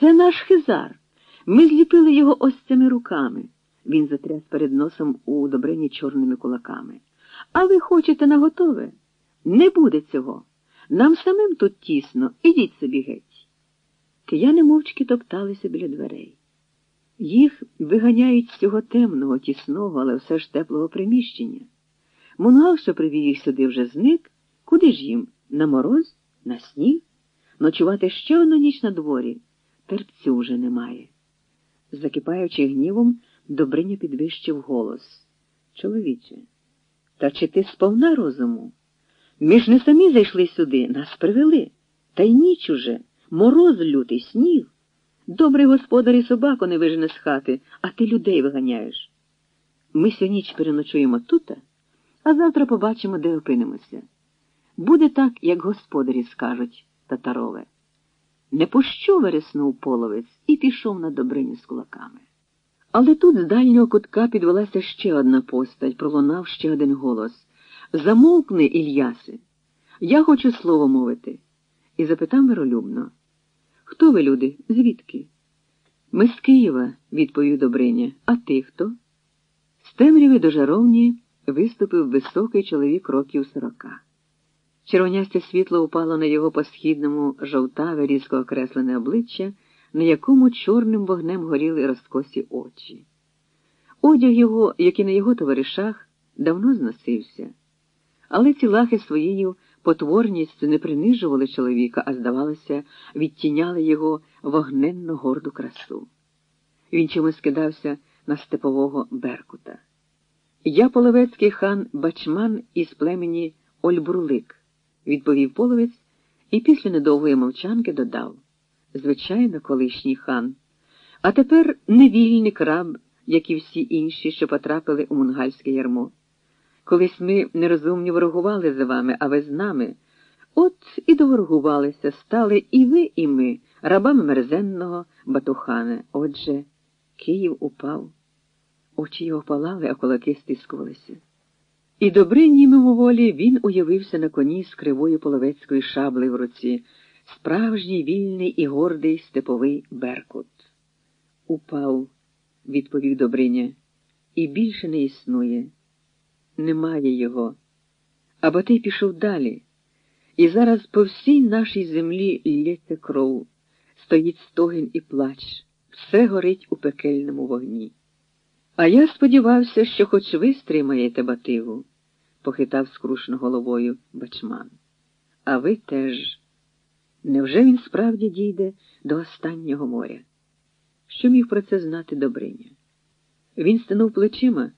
Це наш хизар. Ми зліпили його ось цими руками. Він затряс перед носом у добрині чорними кулаками. А ви хочете на готове? Не буде цього. Нам самим тут тісно, ідіть собі геть. Кияни мовчки топталися біля дверей. Їх виганяють з цього темного, тісного, але все ж теплого приміщення. Мунгал, що привів їх сюди, вже зник. Куди ж їм? На мороз? На сніг? Ночувати ще одну ніч на дворі? Терпцю вже немає. Закипаючи гнівом, Добриня підвищив голос. Чоловіче, та чи ти сповна розуму? Ми ж не самі зайшли сюди, нас привели. Та й ніч уже, мороз лютий, сніг. Добрий господар і собаку не вижене з хати, а ти людей виганяєш. Ми сю ніч переночуємо тут, а завтра побачимо, де опинимося. Буде так, як господарі скажуть, татарове. Не пущу вереснув половець і пішов на Добриню з кулаками. Але тут з дальнього кутка підвелася ще одна постать, пролунав ще один голос. Замовкни, Ільяси, я хочу слово мовити. І запитав миролюбно. Хто ви, люди? Звідки? Ми з Києва, відповів Добриня. А ти хто? З темряви до жаровні виступив високий чоловік років сорока. Червонясте світло упало на його по-східному жовтаве, різко окреслене обличчя, на якому чорним вогнем горіли розкосі очі. Одяг його, як і на його товаришах, давно зносився, але ці лахи своєю потворністю не принижували чоловіка, а, здавалося, відтіняли його вогненно горду красу. Він чомусь кидався на степового Беркута. Я половецький хан Бачман із племені Ольбурлик, відповів половець і після недовгої мовчанки додав звичайно, колишній хан, а тепер невільник раб, як і всі інші, що потрапили у мунгальське ярмо. Колись ми нерозумні ворогували за вами, а ви з нами. От і доворогувалися, стали і ви, і ми, рабами мерзенного Батухана. Отже, Київ упав. Очі його палали, а кулаки стискувалися. І добрині мимоволі він уявився на коні з кривою половецької шабли в руці, справжній вільний і гордий степовий Беркут. Упав, відповів Добриня, і більше не існує. Немає його. А Батий пішов далі, і зараз по всій нашій землі лється кров, стоїть стогін і плач, все горить у пекельному вогні. А я сподівався, що хоч ви стримаєте Бативу, похитав скрушно головою бачман. А ви теж. Невже він справді дійде до останнього моря? Що міг про це знати Добриня? Він стинув плечима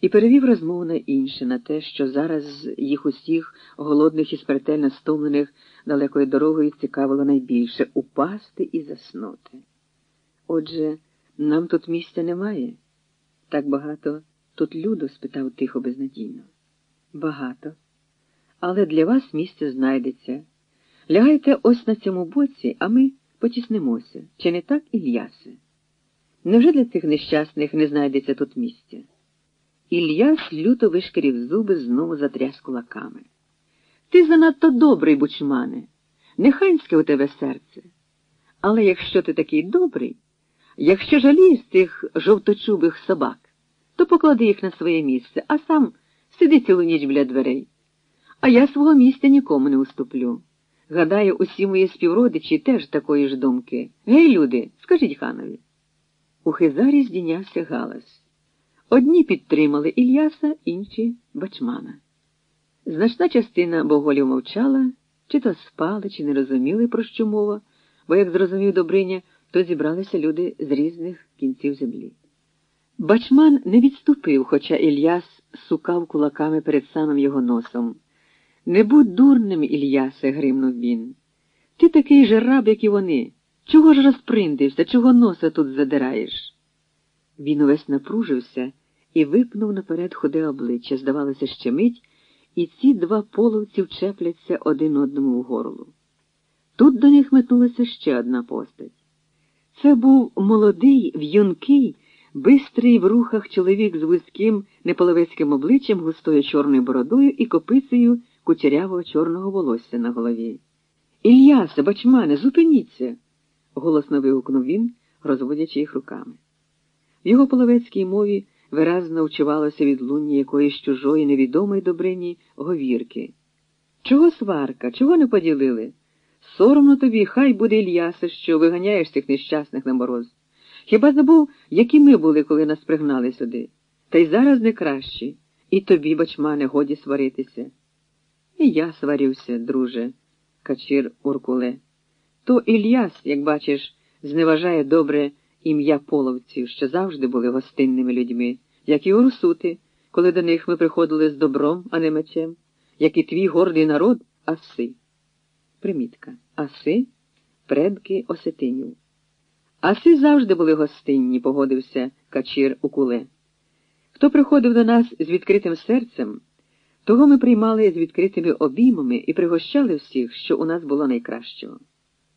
і перевів розмову на інше, на те, що зараз їх усіх, голодних і смертельно стомлених далекою дорогою, цікавило найбільше упасти і заснути. Отже, нам тут місця немає. Так багато тут люду? спитав тихо безнадійно. Багато. Але для вас місце знайдеться. Лягайте ось на цьому боці, а ми потіснимося. Чи не так, Ільясе? Невже для цих нещасних не знайдеться тут місця? Ільяс люто вишкірів зуби, знову затряс кулаками. Ти занадто добрий, бучмане, неханське у тебе серце. Але якщо ти такий добрий, якщо жалієш цих жовточубих собак, то поклади їх на своє місце, а сам сиди цілу ніч біля дверей. А я свого місця нікому не уступлю. Гадаю, усі мої співродичі теж такої ж думки. Гей, люди, скажіть ханові. У Хизарі здійнявся галас. Одні підтримали Ільяса, інші бачмана. Значна частина боголів мовчала, чи то спали, чи не розуміли, про що мова, бо, як зрозумів Добриня, то зібралися люди з різних кінців землі. Бачман не відступив, хоча Ільяс сукав кулаками перед самим його носом. Не будь дурним, Ільясе, гримнув він. Ти такий же раб, як і вони. Чого ж розприндився, чого носа тут задираєш? Він увесь напружився і випнув наперед худе обличчя. Здавалося, ще мить, і ці два половці вчепляться один одному в горло. Тут до них метнулася ще одна постать. Це був молодий, в'юнкий, бистрий в рухах чоловік з вузьким неполовецьким обличчям, густою чорною бородою і копицею кучерявого чорного волосся на голові. Ільясе, бачмане, зупиніться. голосно вигукнув він, розводячи їх руками. В його половецькій мові виразно вчувалося відлуння якоїсь чужої невідомої добрині говірки. Чого сварка? Чого не поділили? Соромно тобі, хай буде Ільясе, що виганяєш цих нещасних на мороз. Хіба забув, які ми були, коли нас пригнали сюди? Та й зараз не кращі. І тобі, бачмане, годі сваритися. І я сварюся, друже, качір Уркуле. То Ільяс, як бачиш, зневажає добре ім'я половців, що завжди були гостинними людьми, як і урусути, коли до них ми приходили з добром, а не мечем, як і твій гордий народ аси. Примітка. Аси предки осетинів. Аси завжди були гостинні, погодився качір Укуле. Хто приходив до нас з відкритим серцем, того ми приймали з відкритими обіймами і пригощали всіх, що у нас було найкращого.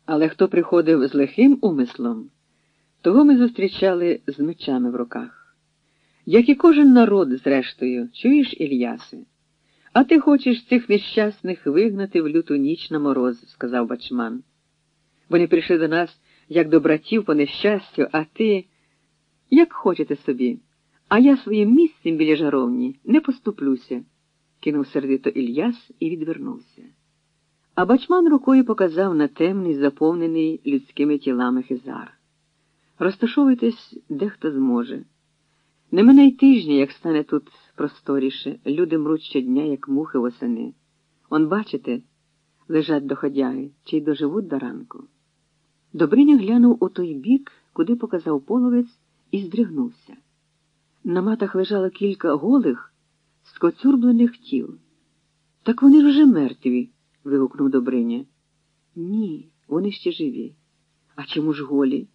Але хто приходив з лихим умислом, того ми зустрічали з мечами в руках. Як і кожен народ, зрештою, чуєш, Ільясе? А ти хочеш цих нещасних вигнати в люту ніч на мороз, сказав бачман. Вони прийшли до нас як до братів по нещастю, а ти як хочете собі, а я своїм місцем біля жаровні не поступлюся, кинув сердито Ільяс і відвернувся. А бачман рукою показав на темний, заповнений людськими тілами хизар. Розташовуйтесь, де хто зможе. Не мене й тижня, як стане тут просторіше, люди мруть щодня, як мухи восени. Он, бачите, лежать доходяги, чи й доживуть до ранку. Добриня глянув у той бік, куди показав половець, і здригнувся. На матах лежало кілька голих, скоцюрблених тіл. Так вони ж уже мертві. вигукнув Добриня. Ні, вони ще живі. А чому ж голі?